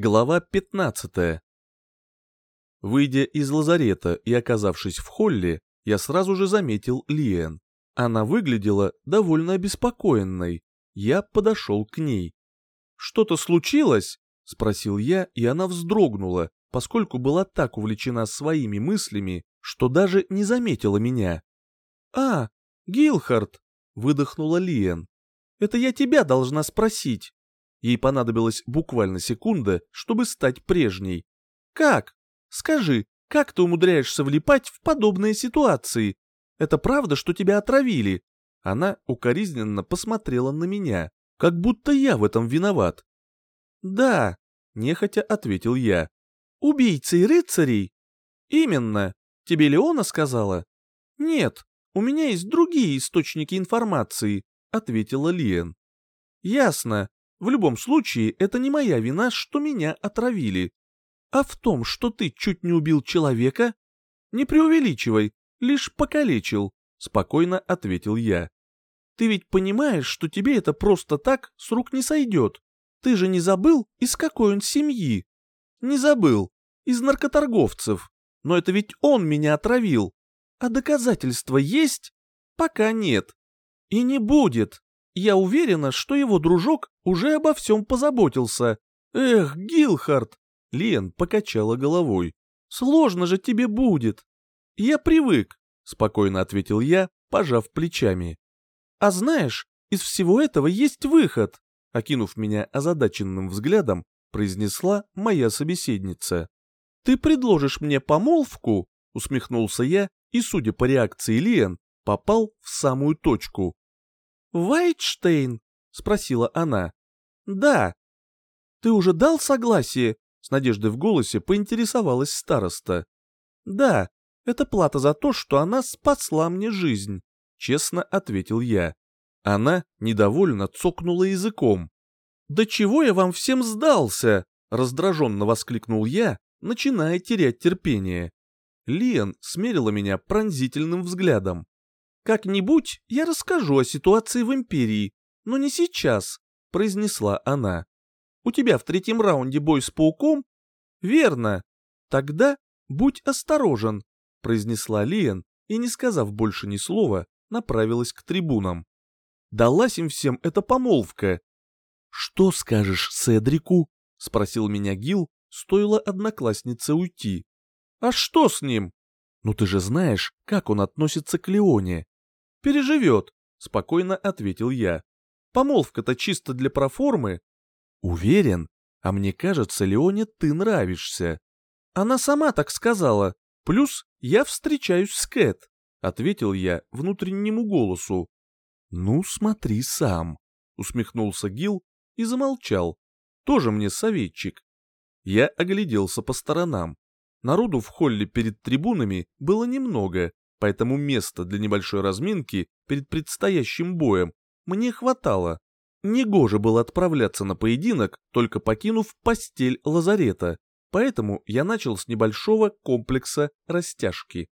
Глава 15. Выйдя из лазарета и оказавшись в холле, я сразу же заметил Лиэн. Она выглядела довольно обеспокоенной. Я подошел к ней. «Что-то случилось?» — спросил я, и она вздрогнула, поскольку была так увлечена своими мыслями, что даже не заметила меня. «А, Гилхард!» — выдохнула Лиэн. «Это я тебя должна спросить. Ей понадобилась буквально секунда, чтобы стать прежней. «Как? Скажи, как ты умудряешься влипать в подобные ситуации? Это правда, что тебя отравили?» Она укоризненно посмотрела на меня, как будто я в этом виноват. «Да», — нехотя ответил я. «Убийцы и рыцарей?» «Именно. Тебе Леона сказала?» «Нет, у меня есть другие источники информации», — ответила Лиен. «Ясно. В любом случае, это не моя вина, что меня отравили. А в том, что ты чуть не убил человека? Не преувеличивай, лишь покалечил, спокойно ответил я. Ты ведь понимаешь, что тебе это просто так с рук не сойдет. Ты же не забыл, из какой он семьи? Не забыл, из наркоторговцев. Но это ведь он меня отравил. А доказательства есть? Пока нет. И не будет. Я уверена, что его дружок уже обо всем позаботился. Эх, Гилхард!» Лен покачала головой. «Сложно же тебе будет!» «Я привык», — спокойно ответил я, пожав плечами. «А знаешь, из всего этого есть выход», — окинув меня озадаченным взглядом, произнесла моя собеседница. «Ты предложишь мне помолвку?» — усмехнулся я и, судя по реакции Лиэн, попал в самую точку. «Вайтштейн?» — спросила она. «Да». «Ты уже дал согласие?» — с надеждой в голосе поинтересовалась староста. «Да, это плата за то, что она спасла мне жизнь», — честно ответил я. Она недовольно цокнула языком. «Да чего я вам всем сдался?» — раздраженно воскликнул я, начиная терять терпение. Лиан смерила меня пронзительным взглядом. «Как-нибудь я расскажу о ситуации в Империи, но не сейчас», — произнесла она. «У тебя в третьем раунде бой с пауком?» «Верно. Тогда будь осторожен», — произнесла Лиен и, не сказав больше ни слова, направилась к трибунам. Далась им всем эта помолвка. «Что скажешь Седрику?» — спросил меня Гил, стоило однокласснице уйти. «А что с ним?» «Ну ты же знаешь, как он относится к Леоне. Переживет, спокойно ответил я. Помолвка-то чисто для проформы. Уверен? А мне кажется, Леоне ты нравишься. Она сама так сказала. Плюс я встречаюсь с Кэт, ответил я внутреннему голосу. Ну, смотри сам, усмехнулся Гил и замолчал. Тоже мне советчик. Я огляделся по сторонам. Народу в холле перед трибунами было немного, поэтому места для небольшой разминки перед предстоящим боем мне хватало. Негоже было отправляться на поединок, только покинув постель лазарета, поэтому я начал с небольшого комплекса растяжки.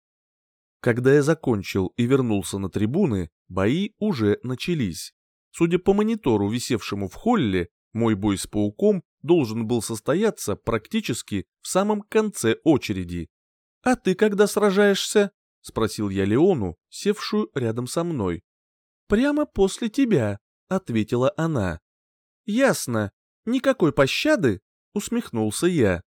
Когда я закончил и вернулся на трибуны, бои уже начались. Судя по монитору, висевшему в холле, мой бой с пауком должен был состояться практически в самом конце очереди. «А ты когда сражаешься?» — спросил я Леону, севшую рядом со мной. «Прямо после тебя», — ответила она. «Ясно. Никакой пощады?» — усмехнулся я.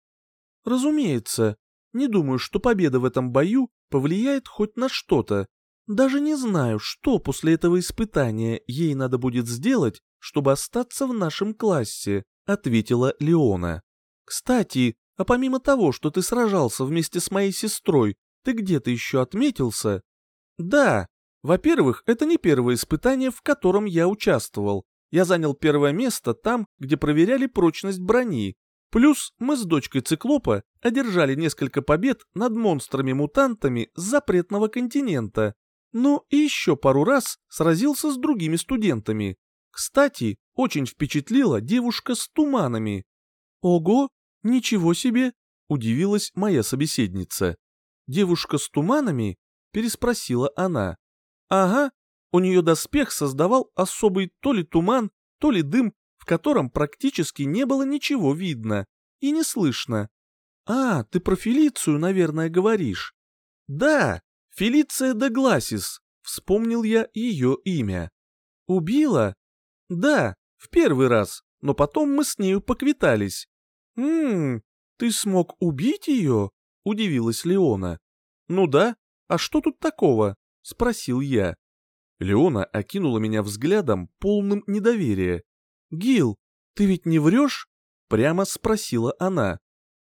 «Разумеется. Не думаю, что победа в этом бою повлияет хоть на что-то. Даже не знаю, что после этого испытания ей надо будет сделать, чтобы остаться в нашем классе», — ответила Леона. «Кстати, а помимо того, что ты сражался вместе с моей сестрой, ты где-то еще отметился? Да. Во-первых, это не первое испытание, в котором я участвовал. Я занял первое место там, где проверяли прочность брони. Плюс мы с дочкой Циклопа одержали несколько побед над монстрами-мутантами с запретного континента. Ну и еще пару раз сразился с другими студентами. Кстати, очень впечатлила девушка с туманами. Ого, ничего себе, удивилась моя собеседница. «Девушка с туманами?» — переспросила она. «Ага, у нее доспех создавал особый то ли туман, то ли дым, в котором практически не было ничего видно. и не слышно. А, ты про Фелицию, наверное, говоришь. Да, Фелиция де Гласис, вспомнил я ее имя. Убила? Да, в первый раз, но потом мы с нею поквитались. Ммм, ты смог убить ее? Удивилась Леона. Ну да, а что тут такого? Спросил я. Леона окинула меня взглядом, полным недоверия. «Гил, ты ведь не врешь?» — прямо спросила она.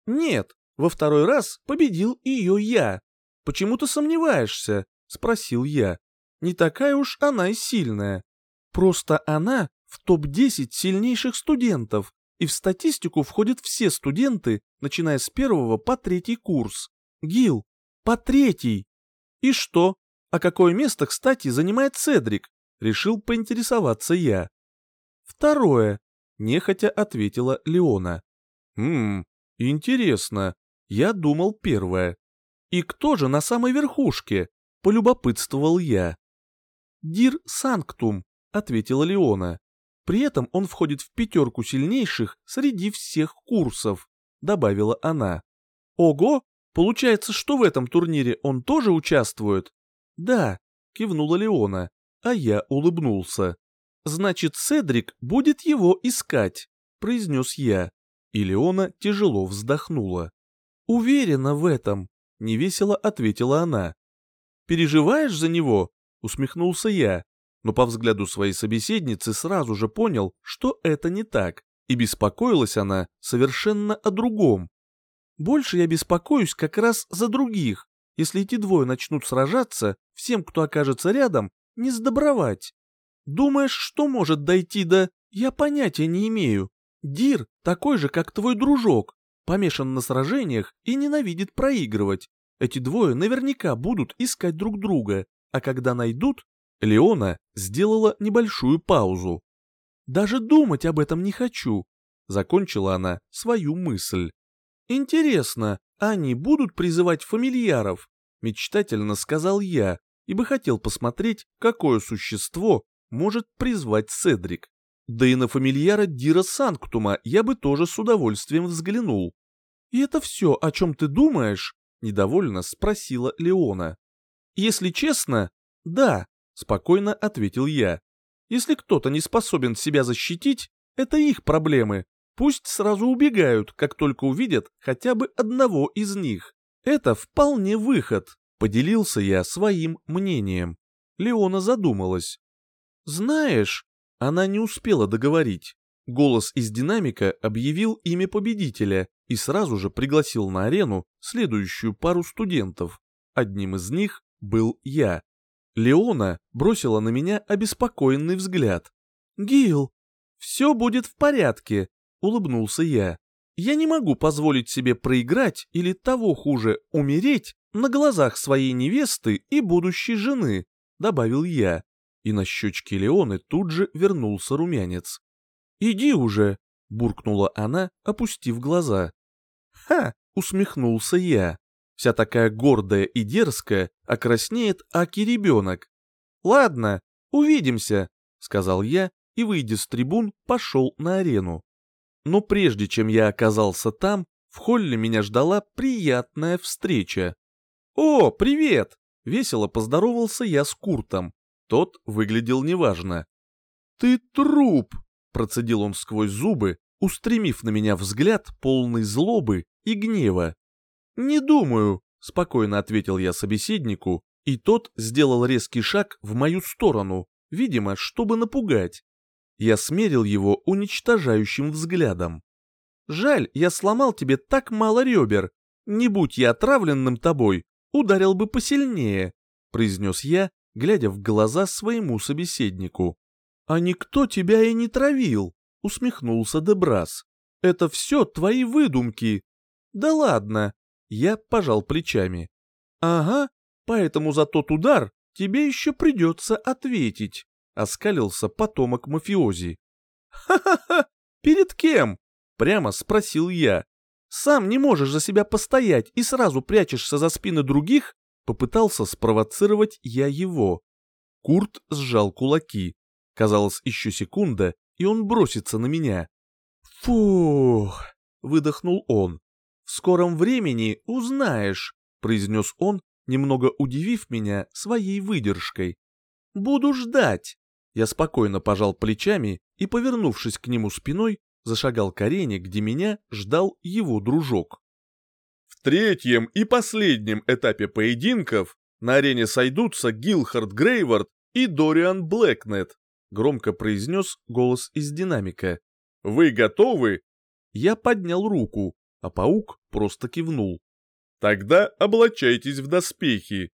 «Нет, во второй раз победил ее я. Почему ты сомневаешься?» — спросил я. «Не такая уж она и сильная. Просто она в топ-10 сильнейших студентов, и в статистику входят все студенты, начиная с первого по третий курс. Гил, по третий. И что? А какое место, кстати, занимает Цедрик? Решил поинтересоваться я. Второе, нехотя ответила Леона. Хм, интересно. Я думал первое. И кто же на самой верхушке? Полюбопытствовал я. Дир Санктум, ответила Леона. При этом он входит в пятерку сильнейших среди всех курсов, добавила она. Ого, получается, что в этом турнире он тоже участвует? Да, кивнула Леона, а я улыбнулся. Значит, Седрик будет его искать, произнес я. И Леона тяжело вздохнула. Уверена в этом, невесело ответила она. Переживаешь за него? усмехнулся я но по взгляду своей собеседницы сразу же понял, что это не так, и беспокоилась она совершенно о другом. Больше я беспокоюсь как раз за других. Если эти двое начнут сражаться, всем, кто окажется рядом, не сдобровать. Думаешь, что может дойти до... Я понятия не имею. Дир такой же, как твой дружок, помешан на сражениях и ненавидит проигрывать. Эти двое наверняка будут искать друг друга, а когда найдут, Леона сделала небольшую паузу. «Даже думать об этом не хочу», — закончила она свою мысль. «Интересно, они будут призывать фамильяров?» — мечтательно сказал я, ибо хотел посмотреть, какое существо может призвать Седрик. Да и на фамильяра Дира Санктума я бы тоже с удовольствием взглянул. «И это все, о чем ты думаешь?» — недовольно спросила Леона. «Если честно, да, спокойно ответил я. Если кто-то не способен себя защитить, это их проблемы. Пусть сразу убегают, как только увидят хотя бы одного из них. Это вполне выход, поделился я своим мнением. Леона задумалась. Знаешь, она не успела договорить. Голос из динамика объявил имя победителя и сразу же пригласил на арену следующую пару студентов. Одним из них был я. Леона бросила на меня обеспокоенный взгляд. «Гил, все будет в порядке», — улыбнулся я. «Я не могу позволить себе проиграть или того хуже, умереть на глазах своей невесты и будущей жены», — добавил я. И на щечке Леоны тут же вернулся румянец. «Иди уже», — буркнула она, опустив глаза. «Ха!» — усмехнулся я вся такая гордая и дерзкая, окраснеет а Аки ребенок. «Ладно, увидимся», — сказал я и, выйдя с трибун, пошел на арену. Но прежде чем я оказался там, в холле меня ждала приятная встреча. «О, привет!» — весело поздоровался я с Куртом. Тот выглядел неважно. «Ты труп!» — процедил он сквозь зубы, устремив на меня взгляд полный злобы и гнева. «Не думаю», — спокойно ответил я собеседнику, и тот сделал резкий шаг в мою сторону, видимо, чтобы напугать. Я смерил его уничтожающим взглядом. «Жаль, я сломал тебе так мало ребер. Не будь я отравленным тобой, ударил бы посильнее», — произнес я, глядя в глаза своему собеседнику. «А никто тебя и не травил», — усмехнулся Дебрас. «Это все твои выдумки». «Да ладно, я пожал плечами. «Ага, поэтому за тот удар тебе еще придется ответить», — оскалился потомок мафиози. «Ха-ха-ха! Перед кем?» — прямо спросил я. «Сам не можешь за себя постоять и сразу прячешься за спины других?» Попытался спровоцировать я его. Курт сжал кулаки. Казалось, еще секунда, и он бросится на меня. «Фух!» — выдохнул он. «В скором времени узнаешь», — произнес он, немного удивив меня своей выдержкой. «Буду ждать». Я спокойно пожал плечами и, повернувшись к нему спиной, зашагал к арене, где меня ждал его дружок. В третьем и последнем этапе поединков на арене сойдутся Гилхард Грейвард и Дориан Блэкнет, громко произнес голос из динамика. Вы готовы? Я поднял руку, а паук просто кивнул. Тогда облачайтесь в доспехи.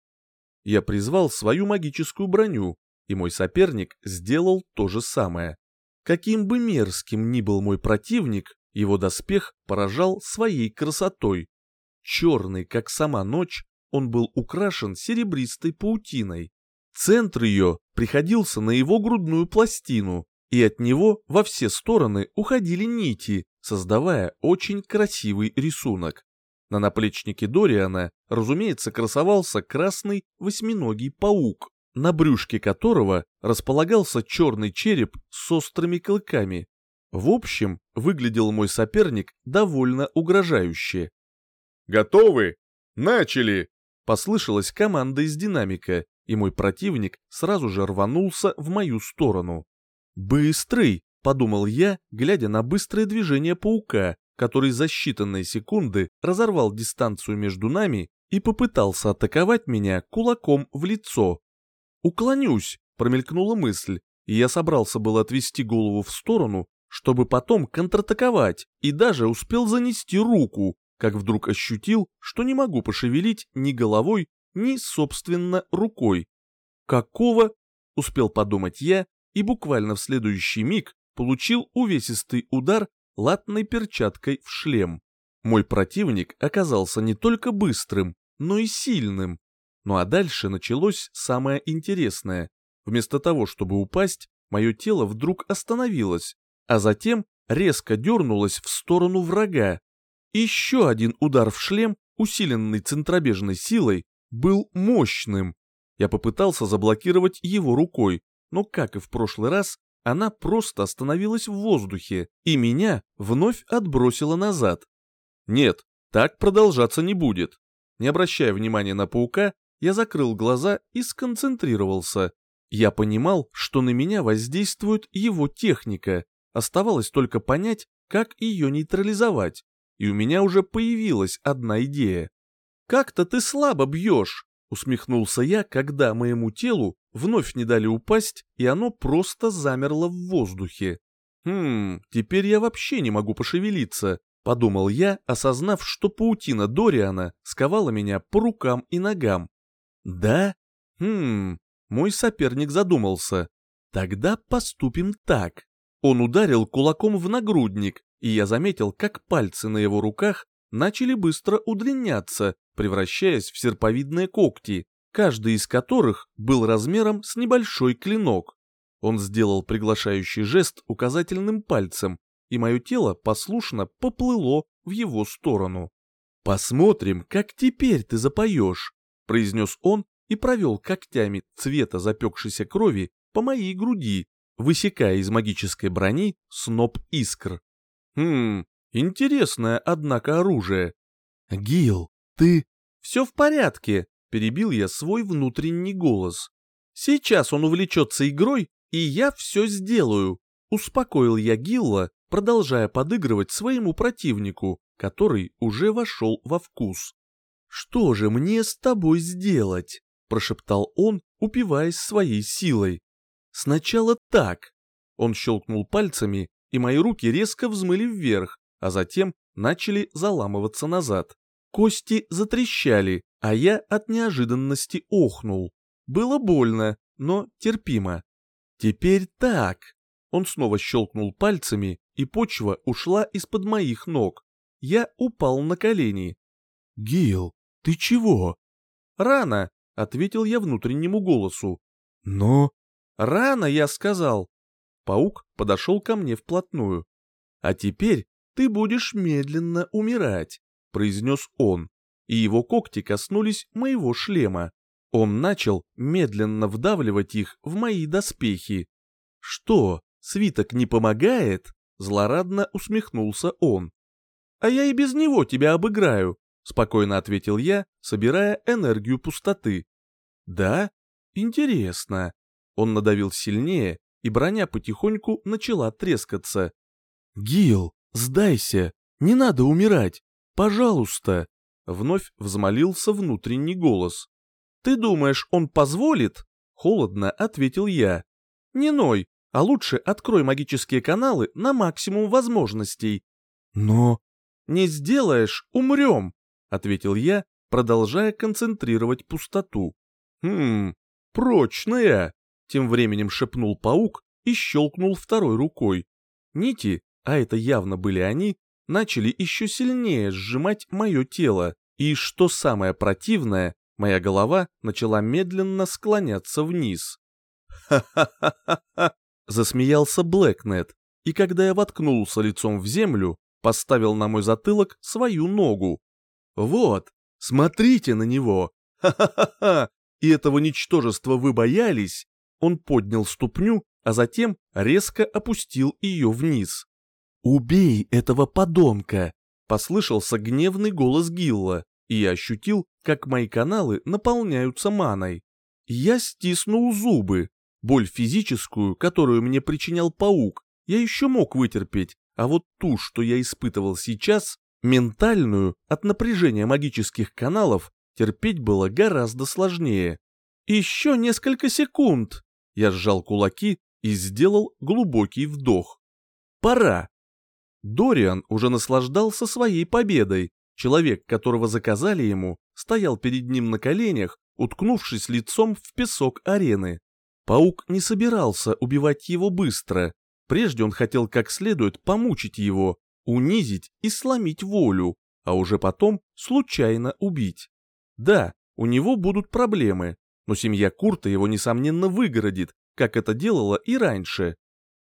Я призвал свою магическую броню, и мой соперник сделал то же самое. Каким бы мерзким ни был мой противник, его доспех поражал своей красотой. Черный, как сама ночь, он был украшен серебристой паутиной. Центр ее приходился на его грудную пластину, и от него во все стороны уходили нити, создавая очень красивый рисунок. На наплечнике Дориана, разумеется, красовался красный восьминогий паук, на брюшке которого располагался черный череп с острыми клыками. В общем, выглядел мой соперник довольно угрожающе. «Готовы? Начали!» Послышалась команда из динамика, и мой противник сразу же рванулся в мою сторону. «Быстрый!» — подумал я, глядя на быстрое движение паука, который за считанные секунды разорвал дистанцию между нами и попытался атаковать меня кулаком в лицо. «Уклонюсь!» — промелькнула мысль, и я собрался был отвести голову в сторону, чтобы потом контратаковать, и даже успел занести руку, как вдруг ощутил, что не могу пошевелить ни головой, ни, собственно, рукой. «Какого?» — успел подумать я, и буквально в следующий миг получил увесистый удар латной перчаткой в шлем. Мой противник оказался не только быстрым, но и сильным. Ну а дальше началось самое интересное. Вместо того, чтобы упасть, мое тело вдруг остановилось, а затем резко дернулось в сторону врага. Еще один удар в шлем, усиленный центробежной силой, был мощным. Я попытался заблокировать его рукой, но, как и в прошлый раз, она просто остановилась в воздухе, и меня вновь отбросила назад. Нет, так продолжаться не будет. Не обращая внимания на паука, я закрыл глаза и сконцентрировался. Я понимал, что на меня воздействует его техника, оставалось только понять, как ее нейтрализовать, и у меня уже появилась одна идея. «Как-то ты слабо бьешь», — усмехнулся я, когда моему телу вновь не дали упасть, и оно просто замерло в воздухе. «Хм, теперь я вообще не могу пошевелиться», — подумал я, осознав, что паутина Дориана сковала меня по рукам и ногам. «Да? Хм...» Мой соперник задумался. «Тогда поступим так». Он ударил кулаком в нагрудник, и я заметил, как пальцы на его руках начали быстро удлиняться, превращаясь в серповидные когти, каждый из которых был размером с небольшой клинок. Он сделал приглашающий жест указательным пальцем, и мое тело послушно поплыло в его сторону. «Посмотрим, как теперь ты запоешь», — произнес он и провел когтями цвета запекшейся крови по моей груди, высекая из магической брони сноп искр. Хм, интересное, однако, оружие. Гил, ты... Все в порядке, перебил я свой внутренний голос. Сейчас он увлечется игрой, и я все сделаю. Успокоил я Гилла, продолжая подыгрывать своему противнику, который уже вошел во вкус. «Что же мне с тобой сделать?» – прошептал он, упиваясь своей силой. «Сначала так». Он щелкнул пальцами, и мои руки резко взмыли вверх, а затем начали заламываться назад. Кости затрещали, а я от неожиданности охнул. Было больно, но терпимо. Теперь так. Он снова щелкнул пальцами, и почва ушла из-под моих ног. Я упал на колени. «Гил, ты чего?» «Рано», — ответил я внутреннему голосу. «Но...» «Рано, я сказал». Паук подошел ко мне вплотную. «А теперь ты будешь медленно умирать», — произнес он, и его когти коснулись моего шлема. Он начал медленно вдавливать их в мои доспехи. «Что, свиток не помогает?» — злорадно усмехнулся он. а я и без него тебя обыграю», — спокойно ответил я, собирая энергию пустоты. «Да? Интересно». Он надавил сильнее, и броня потихоньку начала трескаться. «Гил, сдайся, не надо умирать, пожалуйста!» Вновь взмолился внутренний голос. «Ты думаешь, он позволит?» Холодно ответил я. «Не ной, а лучше открой магические каналы на максимум возможностей». «Но...» «Не сделаешь, умрем», — ответил я, продолжая концентрировать пустоту. «Хм, прочная», — тем временем шепнул паук и щелкнул второй рукой. Нити, а это явно были они, начали еще сильнее сжимать мое тело, и, что самое противное, моя голова начала медленно склоняться вниз. «Ха-ха-ха-ха-ха!» — засмеялся Блэкнет, и когда я воткнулся лицом в землю, поставил на мой затылок свою ногу. «Вот, смотрите на него! Ха-ха-ха-ха! И этого ничтожества вы боялись?» Он поднял ступню, а затем резко опустил ее вниз. «Убей этого подонка!» — послышался гневный голос Гилла, и я ощутил, как мои каналы наполняются маной. Я стиснул зубы. Боль физическую, которую мне причинял паук, я еще мог вытерпеть, а вот ту, что я испытывал сейчас, ментальную, от напряжения магических каналов, терпеть было гораздо сложнее. «Еще несколько секунд!» Я сжал кулаки и сделал глубокий вдох. «Пора!» Дориан уже наслаждался своей победой. Человек, которого заказали ему, стоял перед ним на коленях, уткнувшись лицом в песок арены. Паук не собирался убивать его быстро. Прежде он хотел как следует помучить его, унизить и сломить волю, а уже потом случайно убить. Да, у него будут проблемы, но семья Курта его несомненно выгородит, как это делала и раньше.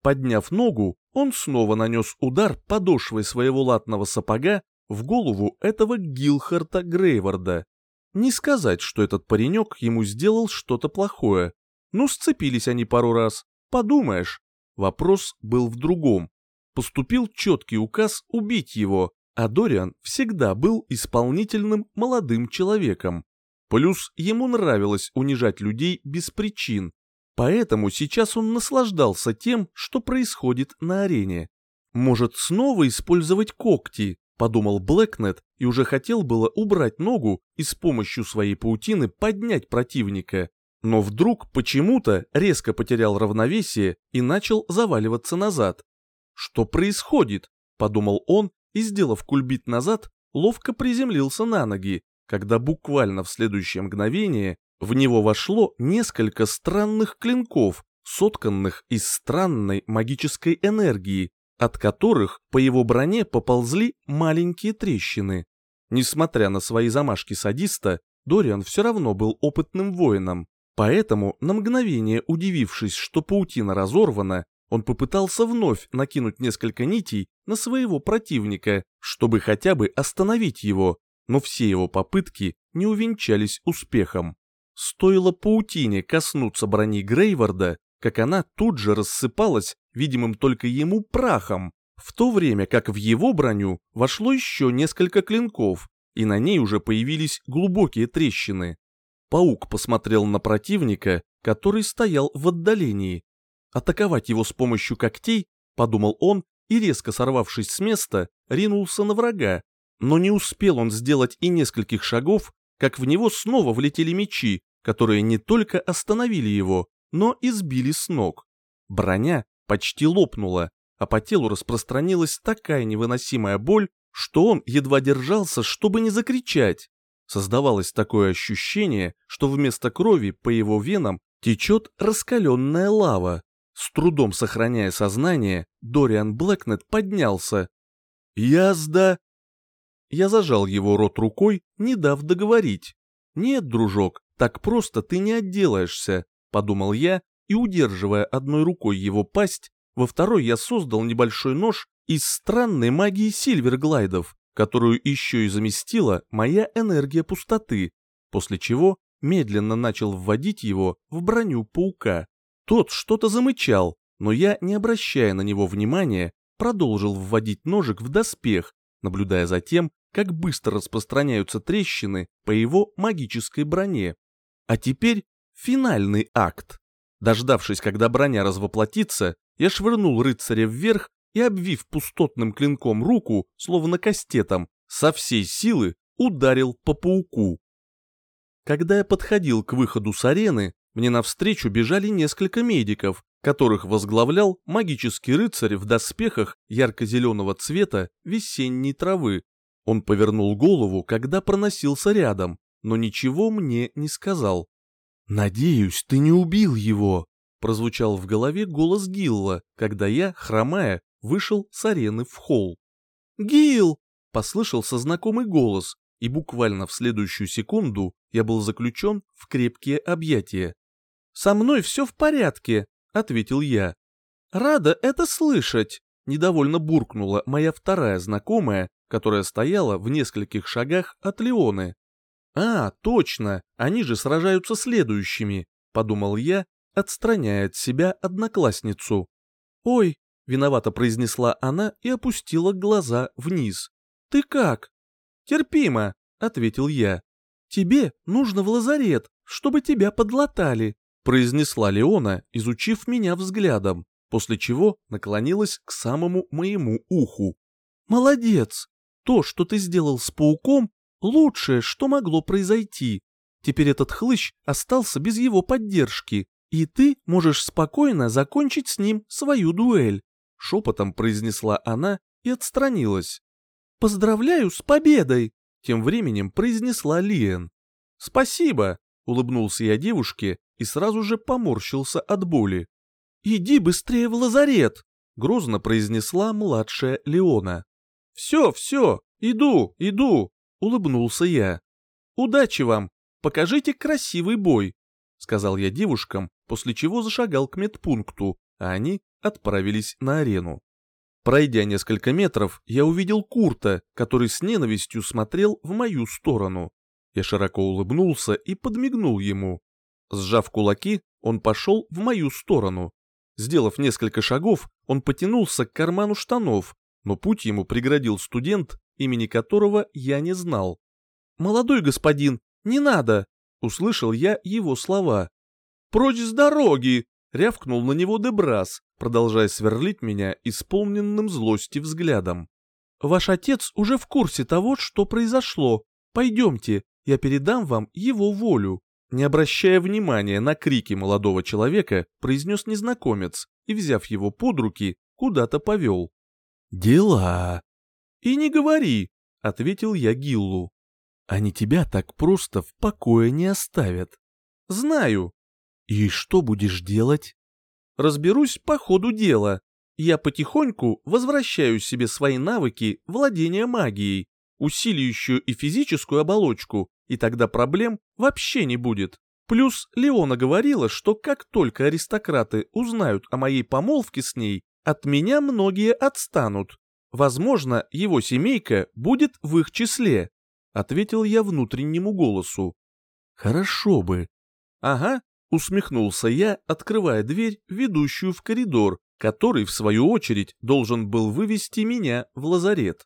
Подняв ногу, он снова нанес удар подошвой своего латного сапога в голову этого Гилхарта Грейварда. Не сказать, что этот паренек ему сделал что-то плохое. Ну, сцепились они пару раз, подумаешь. Вопрос был в другом. Поступил четкий указ убить его, а Дориан всегда был исполнительным молодым человеком. Плюс ему нравилось унижать людей без причин, Поэтому сейчас он наслаждался тем, что происходит на арене. «Может, снова использовать когти?» – подумал Блэкнет и уже хотел было убрать ногу и с помощью своей паутины поднять противника. Но вдруг почему-то резко потерял равновесие и начал заваливаться назад. «Что происходит?» – подумал он и, сделав кульбит назад, ловко приземлился на ноги, когда буквально в следующее мгновение в него вошло несколько странных клинков, сотканных из странной магической энергии, от которых по его броне поползли маленькие трещины. Несмотря на свои замашки садиста, Дориан все равно был опытным воином, поэтому, на мгновение удивившись, что паутина разорвана, он попытался вновь накинуть несколько нитей на своего противника, чтобы хотя бы остановить его, но все его попытки не увенчались успехом. Стоило паутине коснуться брони Грейварда, как она тут же рассыпалась видимым только ему прахом, в то время как в его броню вошло еще несколько клинков, и на ней уже появились глубокие трещины. Паук посмотрел на противника, который стоял в отдалении. Атаковать его с помощью когтей, подумал он, и резко сорвавшись с места, ринулся на врага. Но не успел он сделать и нескольких шагов, как в него снова влетели мечи, которые не только остановили его, но и сбили с ног. Броня почти лопнула, а по телу распространилась такая невыносимая боль, что он едва держался, чтобы не закричать. Создавалось такое ощущение, что вместо крови по его венам течет раскаленная лава. С трудом сохраняя сознание, Дориан Блэкнет поднялся. «Язда!» Я зажал его рот рукой, не дав договорить. «Нет, дружок, так просто ты не отделаешься», — подумал я, и, удерживая одной рукой его пасть, во второй я создал небольшой нож из странной магии сильверглайдов, которую еще и заместила моя энергия пустоты, после чего медленно начал вводить его в броню паука. Тот что-то замычал, но я, не обращая на него внимания, продолжил вводить ножик в доспех, наблюдая за тем, как быстро распространяются трещины по его магической броне. А теперь финальный акт. Дождавшись, когда броня развоплотится, я швырнул рыцаря вверх и, обвив пустотным клинком руку, словно кастетом, со всей силы ударил по пауку. Когда я подходил к выходу с арены, мне навстречу бежали несколько медиков, которых возглавлял магический рыцарь в доспехах ярко-зеленого цвета весенней травы. Он повернул голову, когда проносился рядом, но ничего мне не сказал. «Надеюсь, ты не убил его», — прозвучал в голове голос Гилла, когда я, хромая, вышел с арены в холл. «Гилл!» — послышался знакомый голос, и буквально в следующую секунду я был заключен в крепкие объятия. «Со мной все в порядке», — ответил я. «Рада это слышать», — недовольно буркнула моя вторая знакомая, которая стояла в нескольких шагах от Леоны. «А, точно, они же сражаются следующими», — подумал я, отстраняя от себя одноклассницу. «Ой», — виновато произнесла она и опустила глаза вниз. «Ты как?» «Терпимо», — ответил я. «Тебе нужно в лазарет, чтобы тебя подлатали», произнесла Леона, изучив меня взглядом, после чего наклонилась к самому моему уху. «Молодец! То, что ты сделал с пауком, лучшее, что могло произойти. Теперь этот хлыщ остался без его поддержки, и ты можешь спокойно закончить с ним свою дуэль», шепотом произнесла она и отстранилась. «Поздравляю с победой!» Тем временем произнесла Лиен. «Спасибо!» — улыбнулся я девушке и сразу же поморщился от боли. «Иди быстрее в лазарет!» — грозно произнесла младшая Леона. «Все, все, иду, иду!» — улыбнулся я. «Удачи вам! Покажите красивый бой!» — сказал я девушкам, после чего зашагал к медпункту, а они отправились на арену. Пройдя несколько метров, я увидел Курта, который с ненавистью смотрел в мою сторону. Я широко улыбнулся и подмигнул ему. Сжав кулаки, он пошел в мою сторону. Сделав несколько шагов, он потянулся к карману штанов, но путь ему преградил студент, имени которого я не знал. «Молодой господин, не надо!» — услышал я его слова. «Прочь с дороги!» — рявкнул на него Дебрас, продолжая сверлить меня исполненным злости взглядом. «Ваш отец уже в курсе того, что произошло. Пойдемте, я передам вам его волю». Не обращая внимания на крики молодого человека, произнес незнакомец и, взяв его под руки, куда-то повел. «Дела!» «И не говори!» — ответил я Гиллу. «Они тебя так просто в покое не оставят». «Знаю». «И что будешь делать?» «Разберусь по ходу дела. Я потихоньку возвращаю себе свои навыки владения магией, усиливающую и физическую оболочку, и тогда проблем вообще не будет. Плюс Леона говорила, что как только аристократы узнают о моей помолвке с ней, от меня многие отстанут. Возможно, его семейка будет в их числе, ответил я внутреннему голосу. Хорошо бы. Ага, усмехнулся я, открывая дверь, ведущую в коридор, который, в свою очередь, должен был вывести меня в лазарет.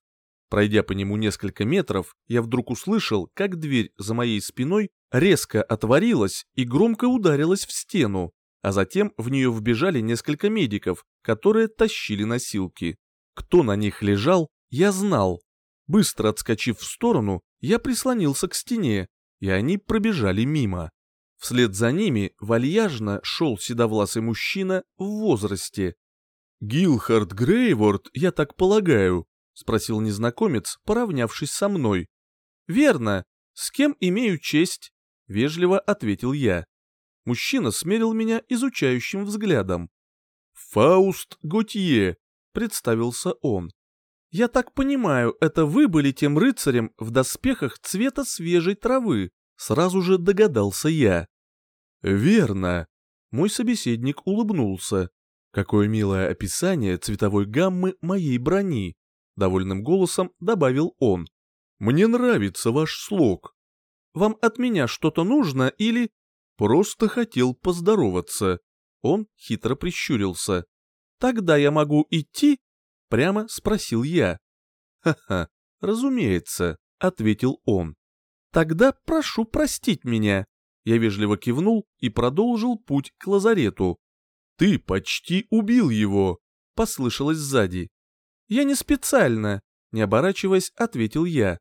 Пройдя по нему несколько метров, я вдруг услышал, как дверь за моей спиной резко отворилась и громко ударилась в стену, а затем в нее вбежали несколько медиков, которые тащили носилки. Кто на них лежал, я знал. Быстро отскочив в сторону, я прислонился к стене, и они пробежали мимо. Вслед за ними вальяжно шел седовласый мужчина в возрасте. «Гилхард Грейворд, я так полагаю», — спросил незнакомец, поравнявшись со мной. «Верно. С кем имею честь?» — вежливо ответил я. Мужчина смерил меня изучающим взглядом. «Фауст Готье», — представился он. «Я так понимаю, это вы были тем рыцарем в доспехах цвета свежей травы», — сразу же догадался я. «Верно». Мой собеседник улыбнулся. Какое милое описание цветовой гаммы моей брони довольным голосом добавил он. Мне нравится ваш слог. Вам от меня что-то нужно или просто хотел поздороваться? Он хитро прищурился. Тогда я могу идти? Прямо спросил я. Ха-ха, «Разумеется», — ответил он. «Тогда прошу простить меня». Я вежливо кивнул и продолжил путь к лазарету. «Ты почти убил его», — послышалось сзади. «Я не специально», — не оборачиваясь, ответил я.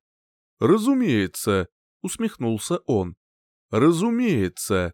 «Разумеется», — усмехнулся он. «Разумеется»,